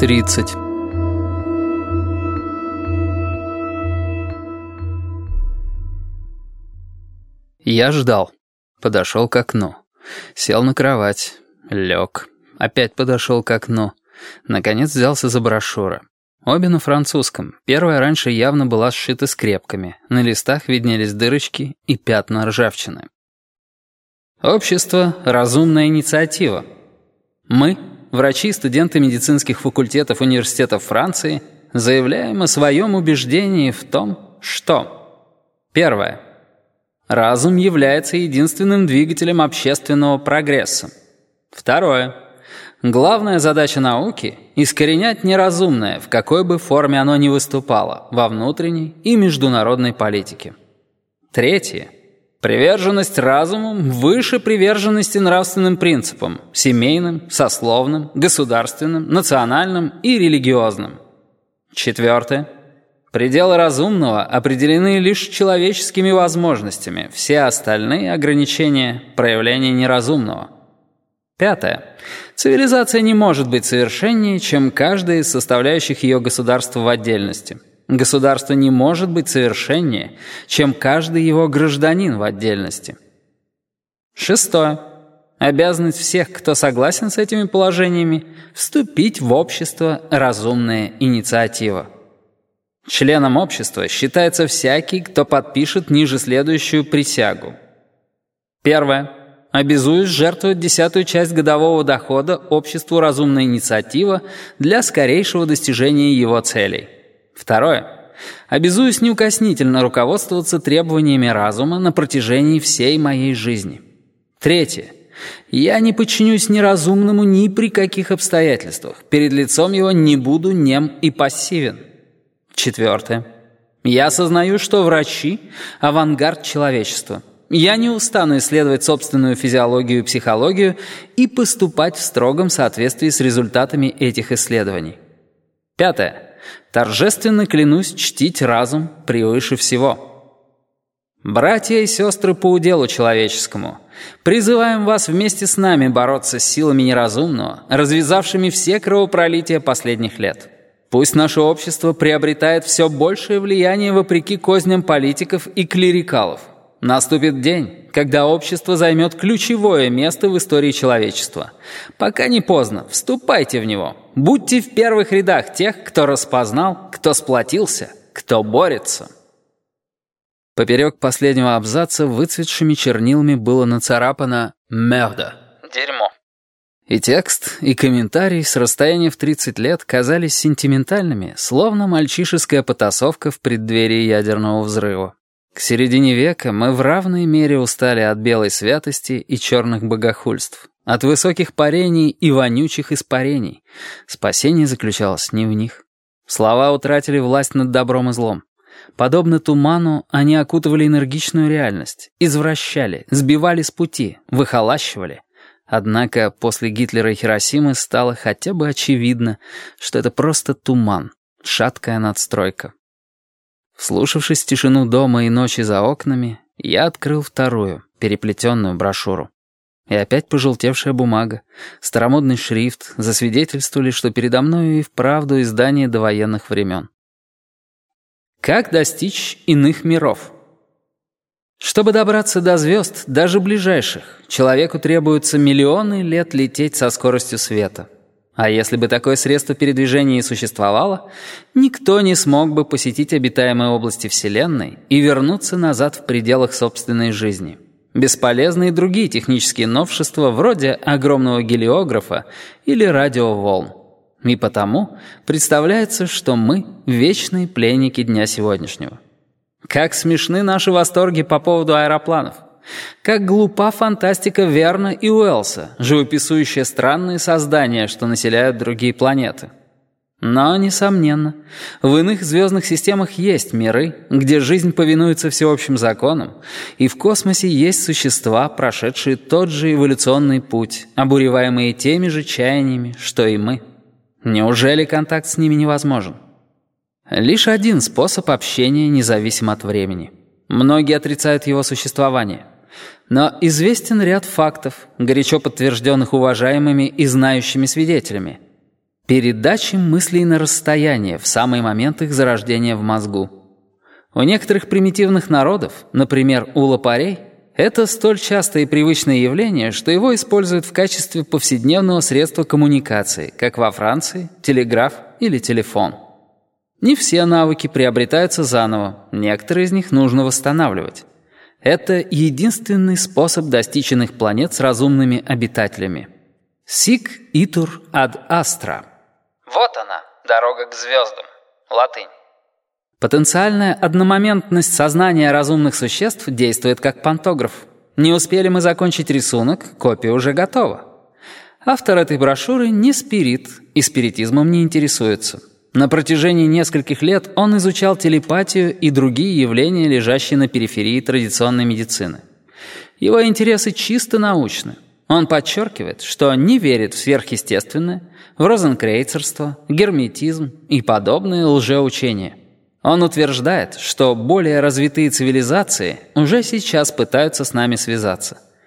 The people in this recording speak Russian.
30. Я ждал. Подошел к окну. Сел на кровать. Лег. Опять подошел к окну. Наконец взялся за брошюры. Обе на французском. Первая раньше явно была сшита скрепками. На листах виднелись дырочки и пятна ржавчины. Общество «Разумная инициатива». Мы, врачи и студенты медицинских факультетов университетов Франции, заявляем о своем убеждении в том, что... Первое. Разум является единственным двигателем общественного прогресса. Второе. Главная задача науки — искоренять неразумное, в какой бы форме оно ни выступало, во внутренней и международной политике. Третье. Приверженность разуму выше приверженности нравственным принципам, семейным, сословным, государственным, национальным и религиозным. Четвертое. Пределы разумного определены лишь человеческими возможностями, все остальные ограничения — проявления неразумного. Пятое. Цивилизация не может быть совершеннее, чем каждая из составляющих ее государства в отдельности. Государство не может быть совершеннее, чем каждый его гражданин в отдельности. Шестое. Обязанность всех, кто согласен с этими положениями, вступить в общество «Разумная инициатива». Членом общества считается всякий, кто подпишет ниже следующую присягу. Первое. Обязуюсь жертвовать десятую часть годового дохода обществу «Разумная инициатива» для скорейшего достижения его целей. Второе. Обязуюсь неукоснительно руководствоваться требованиями разума на протяжении всей моей жизни. Третье. Я не подчинюсь неразумному ни при каких обстоятельствах. Перед лицом его не буду нем и пассивен. Четвертое. Я осознаю, что врачи — авангард человечества. Я не устану исследовать собственную физиологию и психологию и поступать в строгом соответствии с результатами этих исследований. Пятое. Торжественно клянусь чтить разум превыше всего. Братья и сестры по уделу человеческому, призываем вас вместе с нами бороться с силами неразумного, развязавшими все кровопролития последних лет. Пусть наше общество приобретает все большее влияние вопреки козням политиков и клерикалов. Наступит день, когда общество займет ключевое место в истории человечества. Пока не поздно, вступайте в него. Будьте в первых рядах тех, кто распознал, кто сплотился, кто борется. Поперек последнего абзаца выцветшими чернилами было нацарапано «Мерда» — «Дерьмо». И текст, и комментарий с расстояния в 30 лет казались сентиментальными, словно мальчишеская потасовка в преддверии ядерного взрыва. К середине века мы в равной мере устали от белой святости и черных богохульств, от высоких парений и вонючих испарений. Спасение заключалось не в них. Слова утратили власть над добром и злом. Подобно туману, они окутывали энергичную реальность, извращали, сбивали с пути, выхолащивали — Однако после Гитлера и Хиросимы стало хотя бы очевидно, что это просто туман, шаткая надстройка. Вслушавшись в тишину дома и ночи за окнами, я открыл вторую, переплетенную брошюру. И опять пожелтевшая бумага, старомодный шрифт засвидетельствовали, что передо мною и вправду издание довоенных времен. Как достичь иных миров? Чтобы добраться до звезд, даже ближайших, человеку требуется миллионы лет лететь со скоростью света. А если бы такое средство передвижения и существовало, никто не смог бы посетить обитаемые области Вселенной и вернуться назад в пределах собственной жизни. Бесполезны и другие технические новшества вроде огромного гелиографа или радиоволн. И потому представляется, что мы — вечные пленники дня сегодняшнего. Как смешны наши восторги по поводу аэропланов. Как глупа фантастика Верна и Уэллса, живописующая странные создания, что населяют другие планеты. Но, несомненно, в иных звездных системах есть миры, где жизнь повинуется всеобщим законам, и в космосе есть существа, прошедшие тот же эволюционный путь, обуреваемые теми же чаяниями, что и мы. Неужели контакт с ними невозможен? Лишь один способ общения независим от времени. Многие отрицают его существование. Но известен ряд фактов, горячо подтвержденных уважаемыми и знающими свидетелями. Передачи мыслей на расстояние в самый момент их зарождения в мозгу. У некоторых примитивных народов, например, у лопарей, это столь частое и привычное явление, что его используют в качестве повседневного средства коммуникации, как во Франции, телеграф или телефон. Не все навыки приобретаются заново, некоторые из них нужно восстанавливать. Это единственный способ достичь иных планет с разумными обитателями. Сик итур ад астра. Вот она, дорога к звездам. Латынь. Потенциальная одномоментность сознания разумных существ действует как пантограф. Не успели мы закончить рисунок, копия уже готова. Автор этой брошюры не спирит и спиритизмом не интересуется. На протяжении нескольких лет он изучал телепатию и другие явления, лежащие на периферии традиционной медицины. Его интересы чисто научны. Он подчеркивает, что не верит в сверхъестественное, в розенкрейцерство, герметизм и подобные лжеучения. Он утверждает, что более развитые цивилизации уже сейчас пытаются с нами связаться.